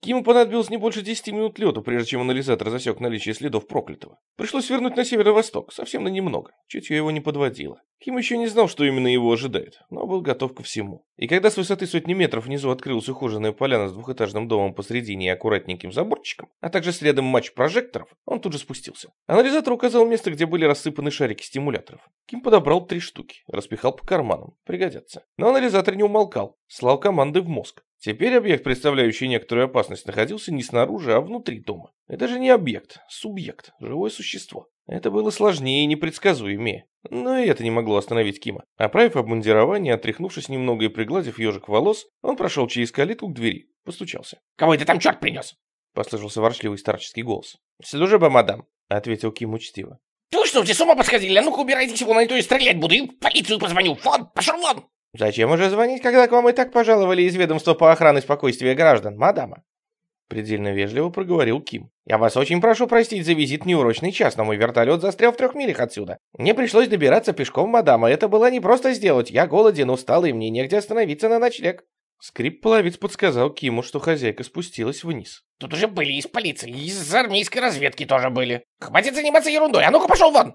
Киму понадобилось не больше 10 минут лету, прежде чем анализатор засек наличие следов проклятого. Пришлось свернуть на северо-восток, совсем на немного. Чутье его не подводило. Ким еще не знал, что именно его ожидает, но был готов ко всему. И когда с высоты сотни метров внизу открылась ухоженная поляна с двухэтажным домом посредине и аккуратненьким заборчиком, а также с рядом матч прожекторов, он тут же спустился. Анализатор указал место, где были рассыпаны шарики стимуляторов. Ким подобрал три штуки, распихал по карманам, пригодятся. Но анализатор не умолкал, слал команды в мозг. Теперь объект, представляющий некоторую опасность, находился не снаружи, а внутри дома. Это же не объект, субъект, живое существо. Это было сложнее и непредсказуемее. Но и это не могло остановить Кима. Оправив обмундирование, отряхнувшись немного и пригладив ежик волос, он прошел через калитку к двери, постучался. «Кого это там черт принес?» — послышался ворчливый старческий голос. «Служба, мадам», — ответил Ким учтиво. «Вы что, все с ума посходили? А ну-ка убирайтесь вон, а то я стрелять буду и в полицию позвоню. Вон, пошел вон!» «Зачем уже звонить, когда к вам и так пожаловали из ведомства по охране спокойствия граждан, мадама?» Предельно вежливо проговорил Ким. «Я вас очень прошу простить за визит в неурочный час, но мой вертолет застрял в трех милях отсюда. Мне пришлось добираться пешком, мадама, это было не просто сделать. Я голоден, устал, и мне негде остановиться на ночлег». Скрип половиц подсказал Киму, что хозяйка спустилась вниз. «Тут уже были из полиции, из армейской разведки тоже были. Хватит заниматься ерундой, а ну-ка пошел вон!»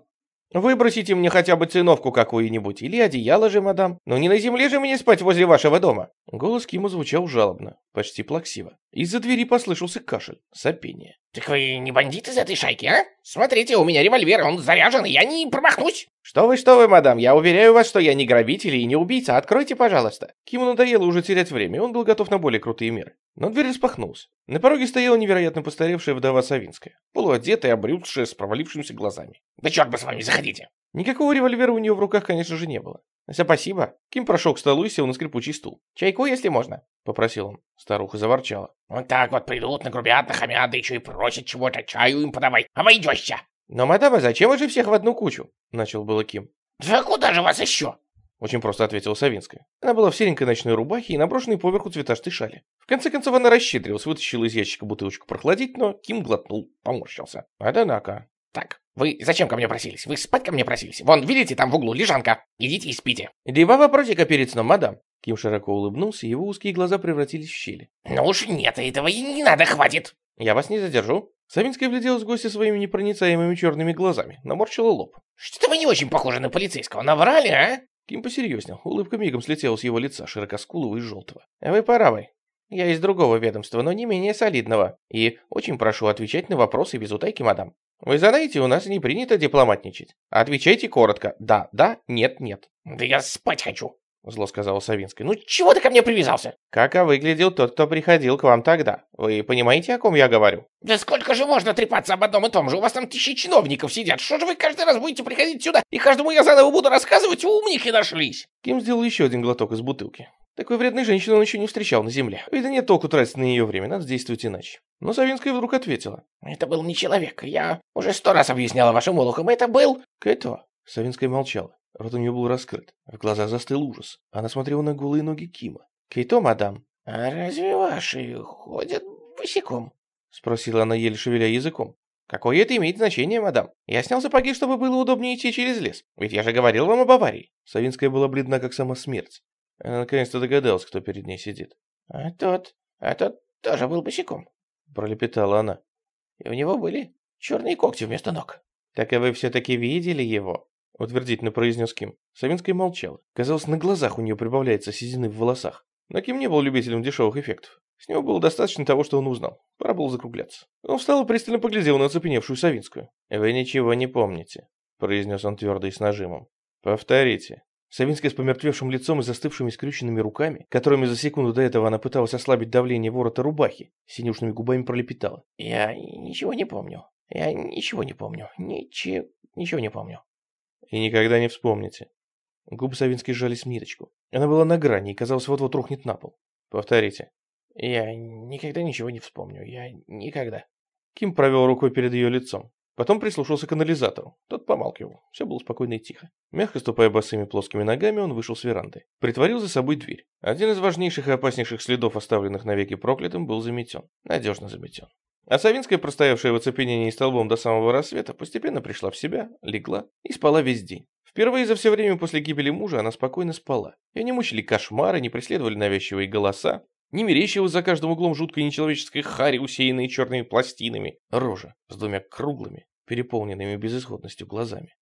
Выбросите мне хотя бы циновку какую-нибудь или одеяло же, мадам. Но не на земле же мне спать возле вашего дома. Голос Кима звучал жалобно, почти плаксиво. Из-за двери послышался кашель, сопение. «Так вы не бандит из этой шайки, а? Смотрите, у меня револьвер, он заряжен, я не промахнусь!» «Что вы, что вы, мадам, я уверяю вас, что я не грабитель и не убийца, откройте, пожалуйста». Киму надоело уже терять время, он был готов на более крутые меры. Но дверь распахнулась. На пороге стояла невероятно постаревшая вдова Савинская, полуодетая, обрюзшая, с провалившимися глазами. «Да черт бы с вами, заходите!» Никакого револьвера у нее в руках, конечно же, не было. «Спасибо». Ким прошел к столу и сел на скрипучий стул. «Чайку, если можно», — попросил он. Старуха заворчала. «Вот так вот придут, нагрубят, нахамят, да еще и просят чего-то, чаю им подавай. Обойдешься!» «Но, мадама, зачем вы же всех в одну кучу?» — начал было Ким. «Да куда же вас еще?» Очень просто ответила Савинская. Она была в серенькой ночной рубахе и наброшенной поверху цветастой шали. В конце концов она расщедрилась, вытащила из ящика бутылочку прохладить, но Ким глотнул, поморщился. Однако... «Так, вы зачем ко мне просились? Вы спать ко мне просились? Вон, видите, там в углу лежанка. Идите и спите». «Два вопросика перед сном, мадам». Ким широко улыбнулся, его узкие глаза превратились в щели. «Ну уж нет, этого и не надо, хватит». «Я вас не задержу». Савинская вгляделась в гостя своими непроницаемыми черными глазами, наморщила лоб. «Что-то вы не очень похожи на полицейского. Наврали, а?» Ким посерьезнел, улыбка мигом слетела с его лица, широкоскулого и желтого. «Вы правы. Я из другого ведомства, но не менее солидного. И очень прошу отвечать на вопросы без утайки, мадам. Вы знаете, у нас не принято дипломатничать. Отвечайте коротко. Да, да, нет, нет. Да я спать хочу. Зло сказала Савинская. «Ну чего ты ко мне привязался?» «Как выглядел тот, кто приходил к вам тогда. Вы понимаете, о ком я говорю?» «Да сколько же можно трепаться об одном и том же? У вас там тысячи чиновников сидят. Что же вы каждый раз будете приходить сюда, и каждому я заново буду рассказывать? Умники нашлись!» Ким сделал еще один глоток из бутылки. Такой вредной женщины он еще не встречал на земле. Видно, нет толку тратить на ее время, надо действовать иначе. Но Савинская вдруг ответила. «Это был не человек. Я уже сто раз объясняла вашим олухам. Это был...» «Кто?» Савинская молчала. Рот у нее был раскрыт. В глазах застыл ужас. Она смотрела на голые ноги Кима. «Кейто, мадам?» «А разве ваши ходят босиком?» Спросила она, еле шевеля языком. «Какое это имеет значение, мадам? Я снял сапоги, чтобы было удобнее идти через лес. Ведь я же говорил вам об аварии». Савинская была бледна, как сама смерть. Она наконец-то догадалась, кто перед ней сидит. «А тот... а тот тоже был босиком», — пролепетала она. «И у него были черные когти вместо ног». «Так и вы все-таки видели его?» — утвердительно произнес Ким. Савинская молчала. Казалось, на глазах у нее прибавляется седины в волосах. Но Ким не был любителем дешевых эффектов. С него было достаточно того, что он узнал. Пора было закругляться. Он встал и пристально поглядел на оцепеневшую Савинскую. «Вы ничего не помните», — произнес он твердо и с нажимом. «Повторите». Савинская с помертвевшим лицом и застывшими скрюченными руками, которыми за секунду до этого она пыталась ослабить давление ворота рубахи, синюшными губами пролепетала. «Я ничего не помню. Я ничего не помню. Ничего, ничего не помню». И никогда не вспомните. Губы Савинской сжались в ниточку. Она была на грани и, казалось, вот-вот рухнет на пол. Повторите. Я никогда ничего не вспомню. Я никогда. Ким провел рукой перед ее лицом. Потом прислушался к анализатору. Тот помалкивал. Все было спокойно и тихо. Мягко ступая босыми плоскими ногами, он вышел с веранды. Притворил за собой дверь. Один из важнейших и опаснейших следов, оставленных навеки проклятым, был заметен. Надежно заметен. А Савинская, простоявшая в оцепенении столбом до самого рассвета, постепенно пришла в себя, легла и спала весь день. Впервые за все время после гибели мужа она спокойно спала. Ее не мучили кошмары, не преследовали навязчивые голоса. Не мерещилась за каждым углом жуткой нечеловеческой хари, усеянной черными пластинами. Рожа с двумя круглыми, переполненными безысходностью глазами.